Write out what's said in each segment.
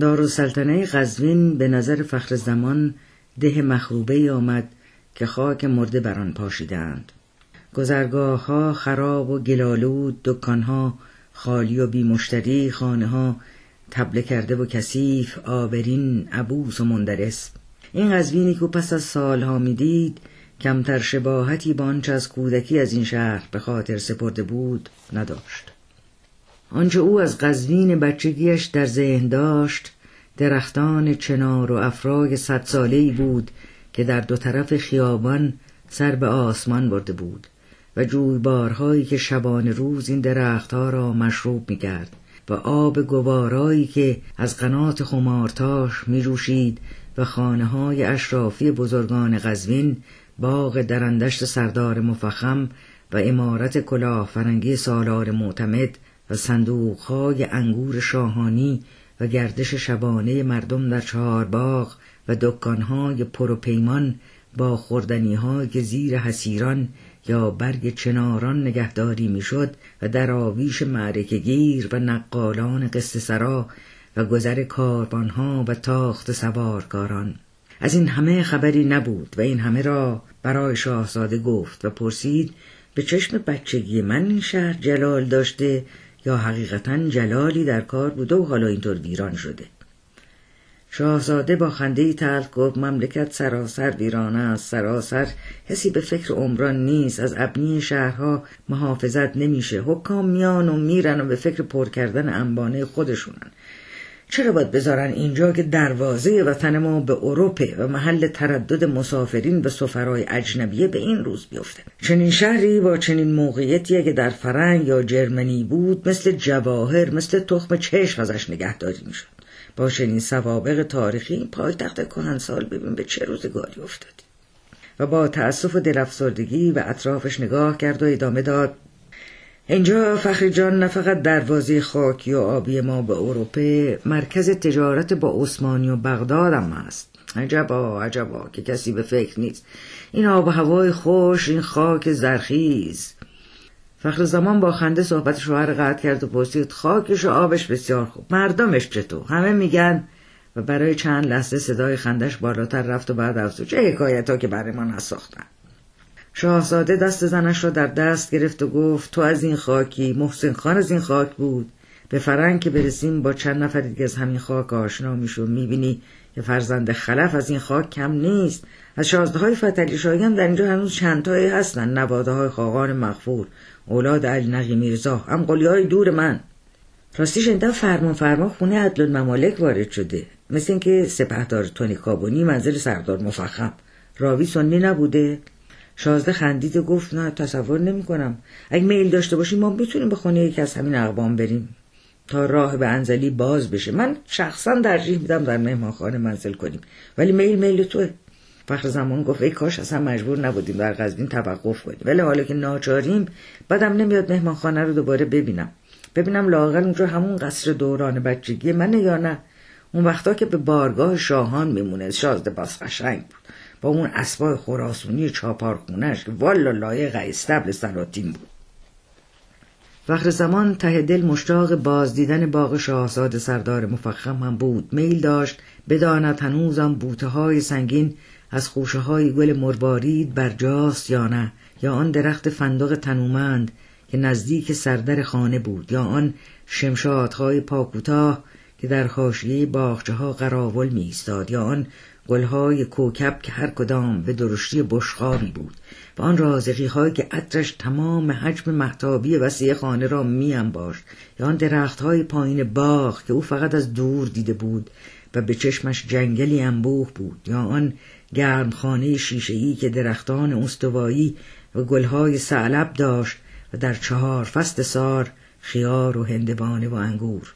دارالسلطنه قزوین به نظر فخر زمان ده مخروبه آمد که خاک مرده بر آن پاشیدند. گذرگاه ها خراب و گلالود دکانها خالی و بی مشتری خانه ها تبله کرده و کثیف آبرین عبوس و مندرس. این قزوینی که پس از سالها می‌دید کمتر شباهتی با آنچه از کودکی از این شهر به خاطر سپرده بود نداشت. آنچه او از قزوین بچگیش در ذهن داشت درختان چنار و افرای صد ساله بود که در دو طرف خیابان سر به آسمان برده بود و جویبارهایی که شبان روز این درختها را مشروب می کرد و آب گوارایی که از قنات خمارتاش می جوشید و خانه های اشرافی بزرگان قزوین باغ درندشت سردار مفخم و امارت کلاه فرنگی سالار معتمد و صندوقهای انگور شاهانی و گردش شبانه مردم در چهار باغ و دکانهای پر و پیمان با خوردنیهایی که زیر حسیران یا برگ چناران نگهداری می‌شد و در آویش معرکه گیر و نقالان قصه سرا و گذر کاربانها و تاخت سوارکاران. از این همه خبری نبود و این همه را برای شاهزاده گفت و پرسید به چشم بچگی من این شهر جلال داشته یا حقیقتا جلالی در کار بوده و حالا اینطور ویران شده. شاهزاده با خنده تلخ گفت مملکت سراسر ویرانه است سراسر. کسی به فکر عمران نیست. از ابنی شهرها محافظت نمیشه. حکام میان و میرن و به فکر پر کردن انبانه خودشونن. چرا باید بذارن اینجا که دروازه وطن ما به اروپه و محل تردد مسافرین و سفرای اجنبیه به این روز بیفته؟ چنین شهری با چنین موقعیتی که در فرنگ یا جرمنی بود مثل جواهر مثل تخم چشم ازش نگهداری می‌شد. با چنین سوابق تاریخی پایتخت سال ببین به چه روزگاری افتادی و با تأسف و دلافسردگی و اطرافش نگاه کرد و ادامه داد اینجا فخری جان نه فقط دروازه خاکی و آبی ما به اروپه مرکز تجارت با عثمانی و بغداد هم هست. عجبا عجبا که کسی به فکر نیست. این آب و هوای خوش این خاک زرخیز. فخر زمان با خنده صحبت شوهر قطع کرد و پرسید خاکش و آبش بسیار خوب. مردمش چطور؟ همه میگن و برای چند لحظه صدای خندش بالاتر رفت و بعد افزود چه حکایت ها که برای ما نساختن؟ شاهزاده دست زنش را در دست گرفت و گفت تو از این خاکی محسن خان از این خاک بود. به فرنگ که برسیم با چند نفر دیگه از همین خاک آشنا میشو. می‌بینی که فرزند خلف از این خاک کم نیست. از شازده های فتلی شاهی در اینجا هنوز چندتایی هستن. نواده های خاقان مغفور اولاد علی نقی میرزا هم قلی های دور من. راستیش این فرمان فرما خونه عدل ممالک وارد شده. مثل اینکه سپهدار تونی کابونی منزل سردار مفخم. راوی سنی نبوده. شازده خندید و گفت نه تصور نمی کنم اگه میل داشته باشیم ما می‌تونیم به خونه یکی از همین اقوام بریم. تا راه به انزلی باز بشه. من شخصا ترجیح میدم در مهمانخانه منزل کنیم. ولی میل میل توه. فخر زمان گفت ای کاش اصلا مجبور نبودیم در قزوین توقف کنیم. ولی حالا که ناچاریم بعدم نمیاد مهمانخانه رو دوباره ببینم. ببینم لاغر اونجا همون قصر دوران بچگی منه یا نه. اون وقتا که به بارگاه شاهان میمونه. شازده باز قشنگ بود. با اون اسبای خراسونی چاپارخونش که والا لایق استبل سلاطین بود. فخر زمان ته دل مشتاق بازدیدن باغ شاهزاده سردار مفخم هم بود. میل داشت بداند هنوزم بوته های سنگین از خوشه های گل مربارید برجاست یا نه یا آن درخت فندق تنومند که نزدیک سردر خانه بود یا آن شمشادهای پاکوتاه که در حاشیه باغچه ها قراول می ایستاد یا آن گلهای کوکب که هر کدام به درشتی بشخابی بود و آن رازقی هایی که عطرش تمام حجم محتابی وسیع خانه را می انباشت یا آن درخت های پایین باغ که او فقط از دور دیده بود و به چشمش جنگلی انبوه بود یا آن گرمخانه شیشهای که درختان استوایی و گلهای سعلب داشت و در چهار فست سار خیار و هندوانه و انگور.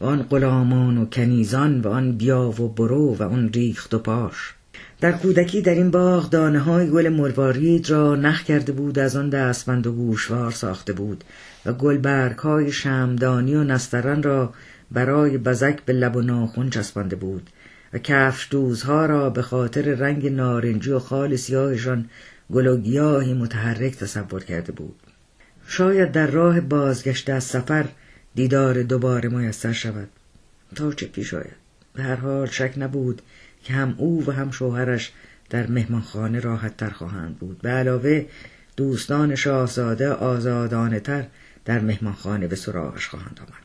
و آن غلامان و کنیزان و آن بیا و برو و آن ریخت و پاش. در کودکی در این باغ دانه های گل مروارید را نخ کرده بود از آن دستبند و گوشوار ساخته بود و گلبرگ های شمدانی و نسترن را برای بزک به لب و ناخون چسبانده بود و کفش دوزها را به خاطر رنگ نارنجی و خال سیاهشان گل و گیاهی متحرک تصور کرده بود. شاید در راه بازگشت از سفر دیدار دوباره میسر شود. تا چه پیش آید؟ به هر حال شک نبود که هم او و هم شوهرش در مهمانخانه راحت تر خواهند بود. به علاوه دوستان شاهزاده آزادانه تر در مهمانخانه به سراغش خواهند آمد.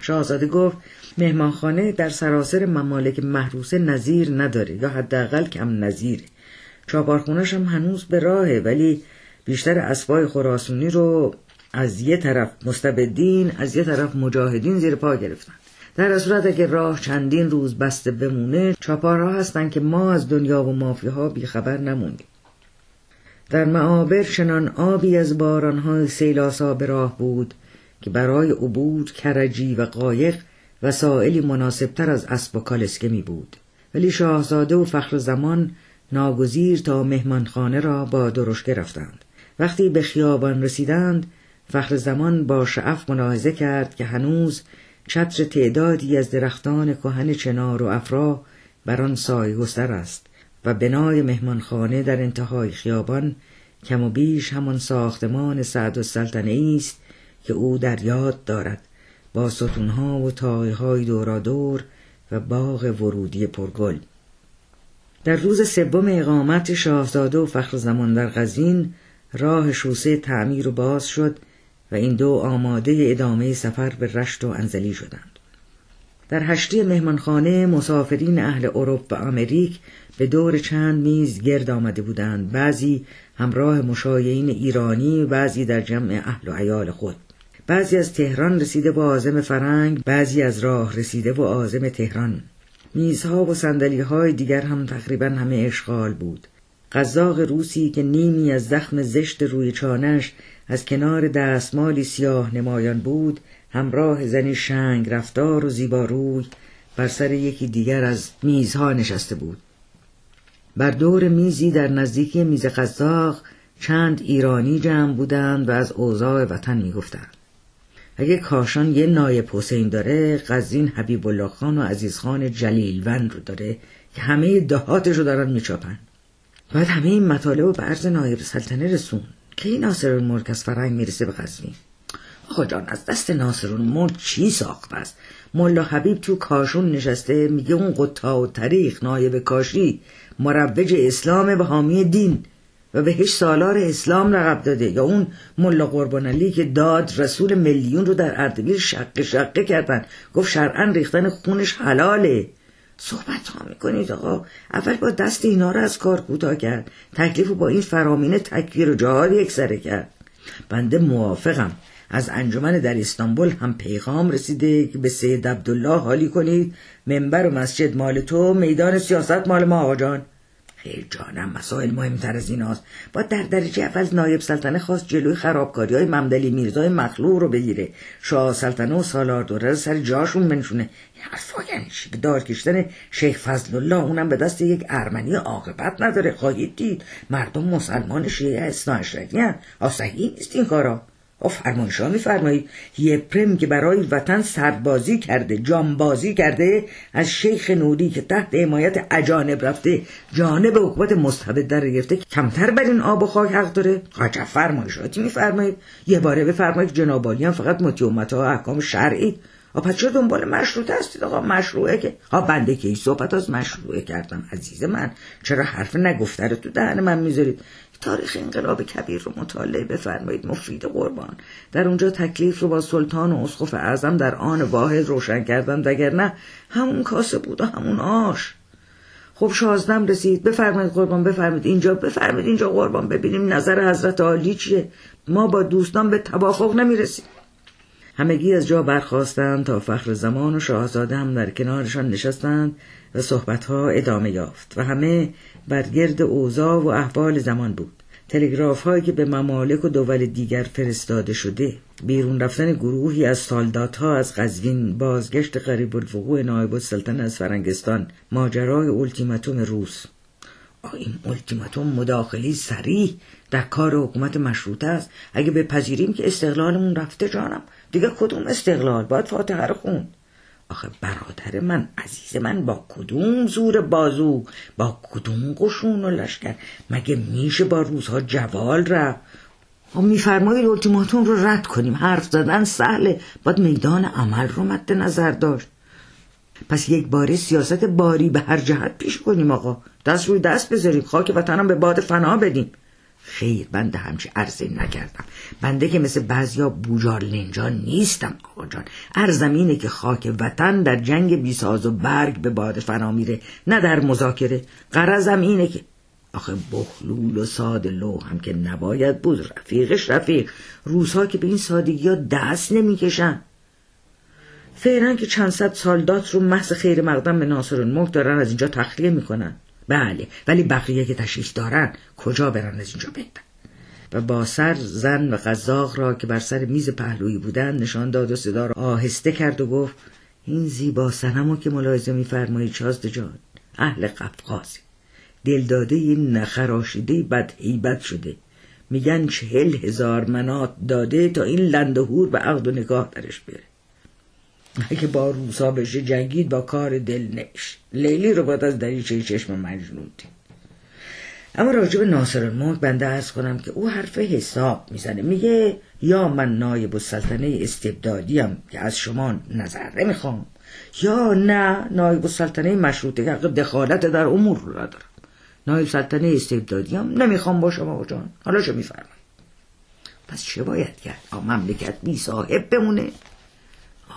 شاهزاده گفت مهمانخانه در سراسر ممالک محروسه نظیر نداره یا حداقل کم نظیره. چاپارخونش هم هنوز به راهه ولی بیشتر اسبای خراسونی رو از یه طرف مستبدین از یه طرف مجاهدین زیر پا گرفتن. در صورت اگه راه چندین روز بسته بمونه چاپارها هستن که ما از دنیا و مافیها بیخبر نمونیم در معابر چنان آبی از بارانهای سیلاسا به راه بود که برای عبور کرجی و قایق وسائلی مناسبتر از اسب و کالسکه می بود. ولی شاهزاده و فخر زمان ناگزیر تا مهمانخانه را با درشکه رفتند. وقتی به خیابان رسیدند فخر زمان با شعف ملاحظه کرد که هنوز چتر تعدادی از درختان کهن چنار و افرا بر آن گستر است و بنای مهمانخانه در انتهای خیابان کم و بیش همان ساختمان سعد و سلطنه است که او در یاد دارد با ستونها و تایهای دورادور و باغ ورودی پرگل. در روز سوم اقامت شاهزاده و فخر زمان در قزین راه شوسه تعمیر و باز شد و این دو آماده ادامه سفر به رشت و انزلی شدند. در هشتی مهمانخانه مسافرین اهل اروپا و امریک به دور چند میز گرد آمده بودند. بعضی همراه مشایعین ایرانی بعضی در جمع اهل و عیال خود. بعضی از تهران رسیده و آزم فرنگ بعضی از راه رسیده و آزم تهران. میزها و سندلی های دیگر هم تقریبا همه اشغال بود. قزاق روسی که نیمی از زخم زشت روی چانش از کنار دستمالی سیاه نمایان بود همراه زنی شنگ رفتار و زیباروی بر سر یکی دیگر از میزها نشسته بود. بر دور میزی در نزدیکی میز قزاق چند ایرانی جمع بودند و از اوضاع وطن می‌گفتند. اگه کاشان یه نایب حسین داره قزین حبیب الله خان و عزیز خان جلیلوند رو داره که همه دهاتش رو دارن میچاپن. باید همه این مطالب رو به نایب سلطنه رسون کی ناصر الملک از فرنگ می‌رسه به قزوین آقا جان از دست ناصر الملک چی ساخته است؟ ملا حبیب تو کاشون نشسته میگه اون قطا و تاریخ نایب کاشی مروج اسلام و حامی دین و بهش سالار اسلام رقب داده یا اون ملا قربان علی که داد رسول میلیون رو در اردبیل شقه شقه کردن. گفت شرعا ریختن خونش حلاله. صحبت ها می‌کنید آقا. اول با دست اینا رو از کار کوتاه کرد. تکلیف با این فرامین تکویر و جهاد یک سره کرد. بنده موافقم. از انجمن در استانبول هم پیغام رسیده که به سید عبدالله حالی کنید. منبر و مسجد مال تو میدان سیاست مال ما آقا جان. خیر جانم مسائل مهمتر از ایناست. با در درجه اول نایب سلطنه خواست جلوی خرابکاری های ممدلی میرزای مخلوق رو بگیره. شاه سلطنه و سالار دوره سر جاشون بنشونه. حرفا یعنی به دار کشتن شیخ فضل الله اونم به دست یک ارمنی عاقبت نداره. خواهید دید مردم مسلمان شیعه اسنا اشرفی صحیح نیست این کارا. او فرمایشا میفرمایید یه پرم که برای وطن سربازی کرده جانبازی کرده از شیخ نوری که تحت حمایت اجانب رفته جانب حکومت مستبد در گرفته کمتر بر این آب و خاک حق داره. عجب فرمایشاتی میفرمایید یه باره بفرمایید جنابالی هم فقط مطیع ها احکام شرعی. آ پس چرا دنبال مشروط هستید آقا؟ مشروعه که ها بنده که ای صحبت از مشروعه کردم عزیز من. چرا حرف نگفته رو تو دهن من می‌ذارید؟ تاریخ انقلاب کبیر رو مطالعه بفرمایید مفید قربان. در اونجا تکلیف رو با سلطان و اسقف اعظم در آن واحد روشن کردن نه همون کاسه بود و همون آش. خب شازدم رسید. بفرمایید قربان بفرمایید اینجا بفرمایید اینجا قربان. ببینیم نظر حضرت عالی چیه. ما با دوستان به توافق نمی‌رسیم. همگی از جا برخواستند تا فخر زمان و شاهزاده هم در کنارشان نشستند و صحبتها ادامه یافت و همه بر گرد اوضاع و احوال زمان بود. تلگراف هایی که به ممالک و دول دیگر فرستاده شده بیرون رفتن گروهی از سالدات ها از قزوین بازگشت قریب الوقوع نایب السلطنه از فرنگستان ماجرای التیماتوم روس. این التیماتوم مداخلی سریح در کار حکومت مشروطه است. اگه بپذیریم که استقلالمون رفته جانم. دیگه کدوم استقلال باید فاتحه رو خوند؟ آخه برادر من عزیز من با کدوم زور بازو؟ با کدوم قشون و لشکر؟ مگه میشه با روزها جوال رفت؟ خب میفرمایید التیماتوم رو رد کنیم. حرف زدن سهله. باید میدان عمل رو مد نظر داشت. پس یک باره سیاست باری به هر جهت پیش کنیم آقا. دست روی دست بذاریم. خاک وطنم به باد فنا بدیم. خیر بنده همچه عرضه نکردم بنده که مثل بعضیا بوجار لنجان نیستم آقا جان. عرضم اینه که خاک وطن در جنگ بیساز و برگ به باد فنا میره نه در مذاکره. قرضم اینه که آخه بخلول و ساد لو هم که نباید بود. رفیقش رفیق. روزها که به این سادگی ها دست نمی‌کشن. فعلا که چند صد سالدات رو محض خیر مقدم به ناصر الملک دارن از اینجا تخلیه می‌کنن. بله ولی بقیه که تشریف دارن کجا برن از اینجا بهتر؟ و با سر زن و قزاق را که بر سر میز پهلویی بودن نشان داد و صدا را آهسته کرد و گفت این زیبا سنمو که ملاحظه میفرمایید شازد جان اهل قفقازی دلداده این نخراشیده بد حیبت شده. میگن چهل هزار منات داده تا این لندهور به عقد و نگاه درش بره. اگه با روسا بشه جنگید با کار دل نش لیلی رو باید از دریچه چشم مجنون دید. اما راجب ناصر الملک بنده ارز کنم که او حرف حساب می‌زنه. میگه یا من نایب السلطنه استبدادیم که از شما نظر نمی‌خوام یا نه نایب السلطنه مشروطه که دخالت در امور رو دارم. نایب سلطنه استبدادیم نمی‌خوام با شما جان. حالا چه میفرمایید؟ پس چه باید کرد؟ مملکت بی صاحب بمونه.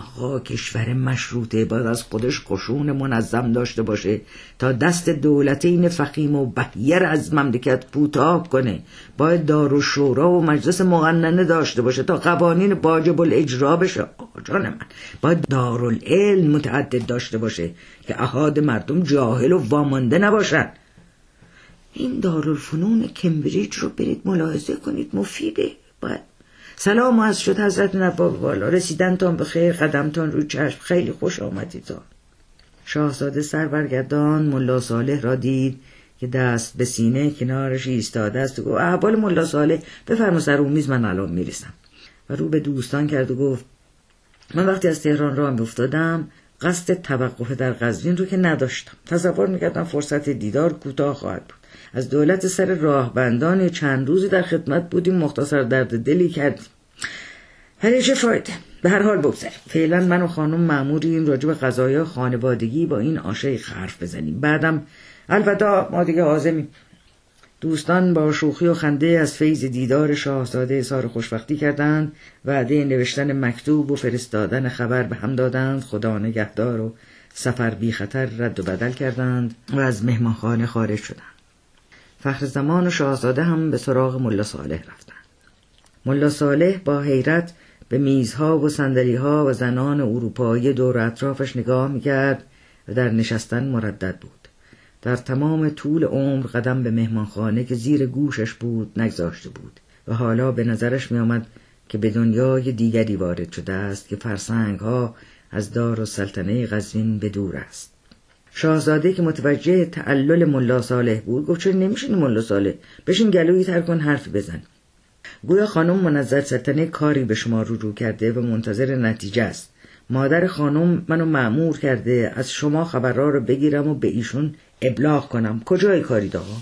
آقا کشور مشروطه باید از خودش قشون منظم داشته باشه تا دست دولتین فقیم و بهیر از مملکت کوتاه کنه. باید دار و شورا و مجلس مقننه داشته باشه تا قوانین واجب الاجرا بشه. آقا جان من باید دارالعلم متعدد داشته باشه که احاد مردم جاهل و وامانده نباشن. این دارالفنون کمبریج رو برید ملاحظه کنید مفیده. باید سلام از شد حضرت نواب بالا رسیدنتان به خیر قدمتان رو چشم. خیلی خوش آمدید شاهزاده سر برگردان ملا صالح را دید که دست به سینه کنارش ایستاده است و گفت احوال ملا صالح بفرما سر اون میز من الان می‌رسم. و رو به دوستان کرد و گفت من وقتی از تهران راه میافتادم قصد توقف در قزوین رو که نداشتم. تصور می‌کردم فرصت دیدار کوتاه خواهد بود. از دولت سر راهبندان چند روزی در خدمت بودیم مختصر درد دلی کردیم. ولی چه فایده. به هر حال بگذاریم فعلا من و خانم معموریم راجع به قضایا خانوادگی با این آشه حرف بزنیم. بعدم البته ما دیگه آزمیم دوستان با شوخی و خنده از فیض دیدار شاهزاده اظهار خوشبختی کردند وعده نوشتن مکتوب و فرستادن خبر به هم دادند. خدا نگهدار و سفر بی خطر رد و بدل کردند و از مهمانخانه خارج شدند. فخر زمان و شاهزاده هم به سراغ ملا صالح رفتند. ملا صالح با حیرت به میزها و سندلیها و زنان اروپایی دور اطرافش نگاه می‌کرد و در نشستن مردد بود. در تمام طول عمر قدم به مهمانخانه که زیر گوشش بود نگذاشته بود و حالا به نظرش میآمد که به دنیای دیگری وارد شده است که فرسنگ ها از دار و سلطنه به دور است. شاهزاده که متوجه تعلل ملا صالح بود گفت چرا نمیشینی ملا صالح؟ بشین گلویی تر کن حرفی بزن. گویا خانم منظر سلطنه کاری به شما رو رو کرده و منتظر نتیجه است. مادر خانم منو معمور کرده از شما خبرها رو بگیرم و به ایشون ابلاغ کنم. کجای کاری آقا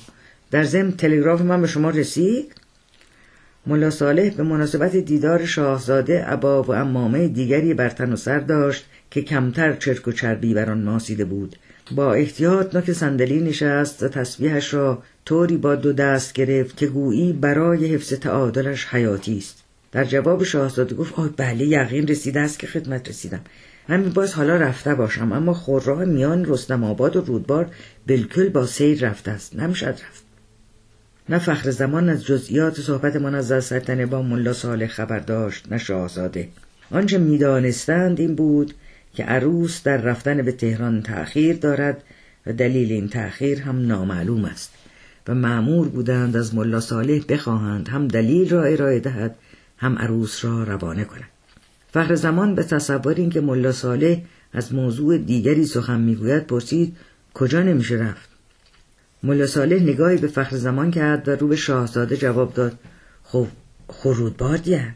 در ضمن تلگراف من به شما رسید؟ ملا صالح به مناسبت دیدار شاهزاده عبا و امامه دیگری بر تن و سر داشت که کمتر چرک و چربی بر آن ماسیده بود. با احتیاط نوک صندلی نشست و تسبیحش را طوری با دو دست گرفت که گویی برای حفظ تعادلش حیاتی است. در جواب شاهزاده گفت آه بله یقین رسیده است که خدمت رسیدم. همین باز حالا رفته باشم اما خورراه میان رستم آباد و رودبار بلکل با سیر رفته است. نمی‌شد رفت. نه فخر زمان از جزئیات صحبت منظر سلطنه با ملا صالح خبر داشت نه شاهزاده. آنچه می‌دانستند این بود که عروس در رفتن به تهران تأخیر دارد و دلیل این تأخیر هم نامعلوم است. و معمور بودند از ملا صالح بخواهند هم دلیل را ارائه دهد هم عروس را روانه کند. فخر زمان به تصور اینکه ملا صالح از موضوع دیگری سخن می‌گوید پرسید کجا نمیشه رفت؟ ملا صالح نگاهی به فخر زمان کرد و رو به شاهزاده جواب داد خب خورودبار دیه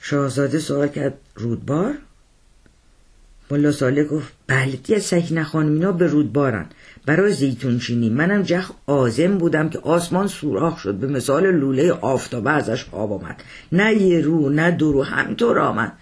شاهزاده سوال کرد رودبار؟ ملا صالح گفت بله دیگه سکنه خانمینا به رودبارن. برای زیتون چینی منم جخ آزم بودم که آسمان سوراخ شد. به مثال لوله آفتابه ازش آب آمد. نه یه رو نه دو رو همینطور آمد.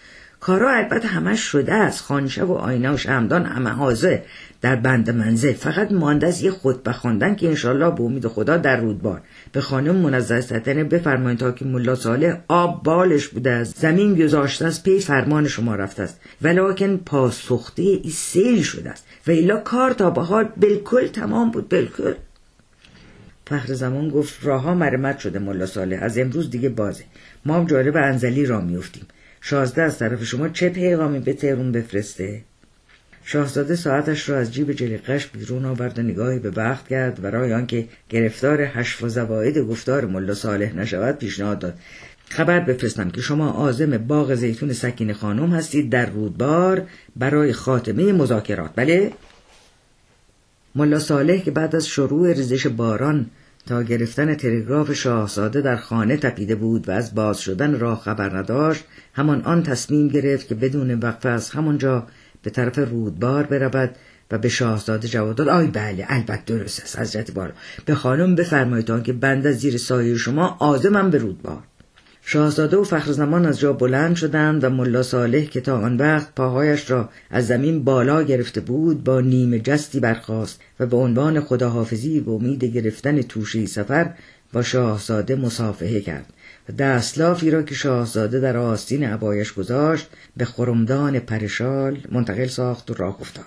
کارا البته همش شده است. خانشه و آینه و شمدان همه حاضر در بند منزل. فقط مانده از یه خطبه خواندن که انشالله به امید خدا در رودبار. به خانم منزه ستنه بفرمایید تا که ملا صالح آب بالش بوده است. زمین گذاشته است. پی فرمان شما رفته است. ولیکن پاسخته ای سیل شده است. و ایلا کار تا به حال بالکل تمام بود. بالکل. فخر زمان گفت راهها مرمت شده ملا صالح. از امروز دیگه بازه. ما هم جالب انزلی را میفتیم شازده از طرف شما چه پیغامی به تهرون بفرسته؟ شاهزاده ساعتش را از جیب جلیقش بیرون آورد و نگاهی به بخت کرد برای آنکه گرفتار حشف و زواید گفتار ملا صالح نشود پیشنهاد داد. خبر بفرستم که شما عازم باغ زیتون سکین خانم هستید در رودبار برای خاتمه مذاکرات. بله؟ ملا صالح که بعد از شروع ریزش باران تا گرفتن تلگراف شاهزاده در خانه تپیده بود و از باز شدن راه خبر نداشت همان آن تصمیم گرفت که بدون وقفه از همانجا به طرف رودبار برود و به شاهزاده جواب داد آی بله البته درست است حضرت بالا به خانم بفرمایید که بنده زیر سایه شما آزمم به رودبار. شاهزاده و فخر زمان از جا بلند شدند و ملا صالح که تا آن وقت پاهایش را از زمین بالا گرفته بود با نیمه جستی برخاست و به عنوان خداحافظی و امید گرفتن توشه سفر با شاهزاده مصافحه کرد و دستلافی را که شاهزاده در آستین عبایش گذاشت به خرمدان پرشال منتقل ساخت و راه افتاد.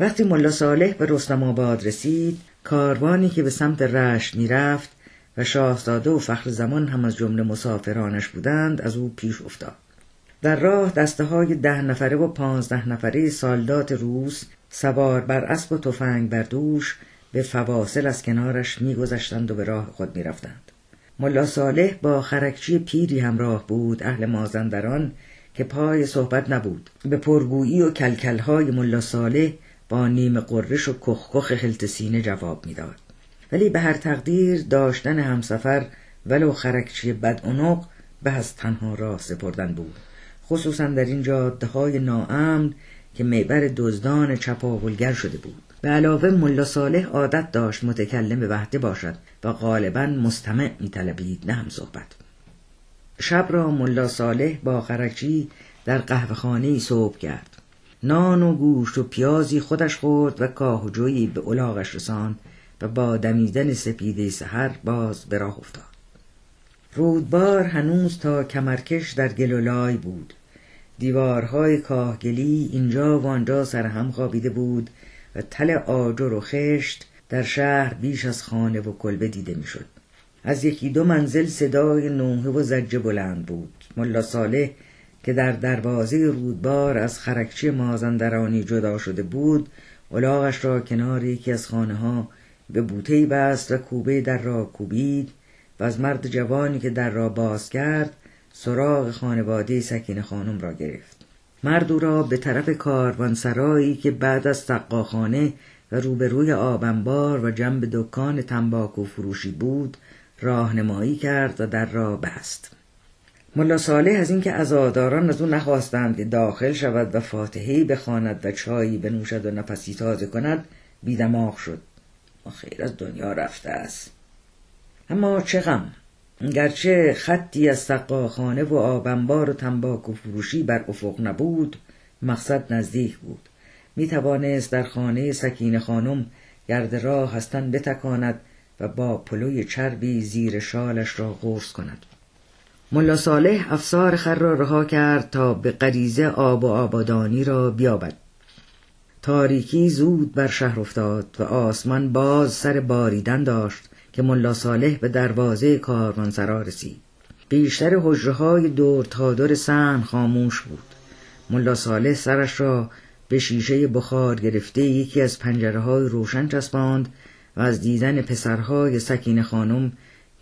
وقتی ملا صالح به رستم آباد رسید کاروانی که به سمت رشت می‌رفت و شاهزاده و فخر زمان هم از جمله مسافرانش بودند از او پیش افتاد. در راه دسته های ده نفره و پانزده نفره سالدات روس سوار بر اسب و تفنگ بر دوش به فواصل از کنارش میگذشتند و به راه خود می‌رفتند. ملا صالح با خرکچی پیری همراه بود اهل مازندران که پای صحبت نبود. به پرگویی و کلکلهای ملا صالح با نیم قررش و کخکخ خلط سینه جواب می‌داد. ولی به هر تقدیر داشتن همسفر ولو خرکچی بد به از تنها راه سپردن بود. خصوصا در این جاده های ناامن که میبر دزدان چپاولگر شده بود. به علاوه ملا صالح عادت داشت متکلم به وحده باشد و غالبا مستمع میطلبید نه هم صحبت. شب را ملا صالح با خرکچی در قهوهخانه صبح کرد. نان و گوشت و پیازی خودش خورد و کاه و جویی به الاغش رساند و با دمیدن سپیده سحر باز به راه افتاد. رودبار هنوز تا کمرکش در گلولای بود. دیوارهای کاهگلی اینجا و آنجا سرهم خوابیده بود و تل آجر و خشت در شهر بیش از خانه و کلبه دیده می‌شد. از یکی دو منزل صدای نوحه و زجه بلند بود. ملا صالح که در دروازه رودبار از خرکچی مازندرانی جدا شده بود الاغش را کنار یکی از خانه ها به بوته بست و کوبه در را کوبید و از مرد جوانی که در را باز کرد سراغ خانواده سکین خانم را گرفت. مرد او را به طرف کاروانسرایی که بعد از سقاخانه و روبروی آبنبار و جنب دکان تنباکو فروشی بود راهنمایی کرد و در را بست. ملا صالح از اینکه ازاداران از او نخواستند که داخل شود و فاتحی بخواند و چایی بنوشد و نفسی تازه کند بیدماغ شد. خیر از دنیا رفته است. اما چه غم! گرچه خطی از سقاخانه و آبنبار و تنباک و فروشی بر افق نبود مقصد نزدیک بود. می توانست در خانه سکین خانم گرد راه هستن بتکاند و با پلوی چربی زیر شالش را قرص کند. ملا صالح افسار خر را رها کرد تا به غریزه آب و آبادانی را بیابد. تاریکی زود بر شهر افتاد و آسمان باز سر باریدن داشت که ملا صالح به دروازه کاروانسرا رسید. بیشتر حجره های دور تا دور سن خاموش بود. ملا صالح سرش را به شیشه بخار گرفته یکی از پنجره های روشن چسباند و از دیدن پسرهای سکین خانم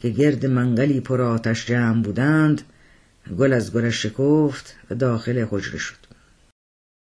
که گرد منقلی پر آتش جمع بودند گل از گلش شکفت و داخل حجره شد.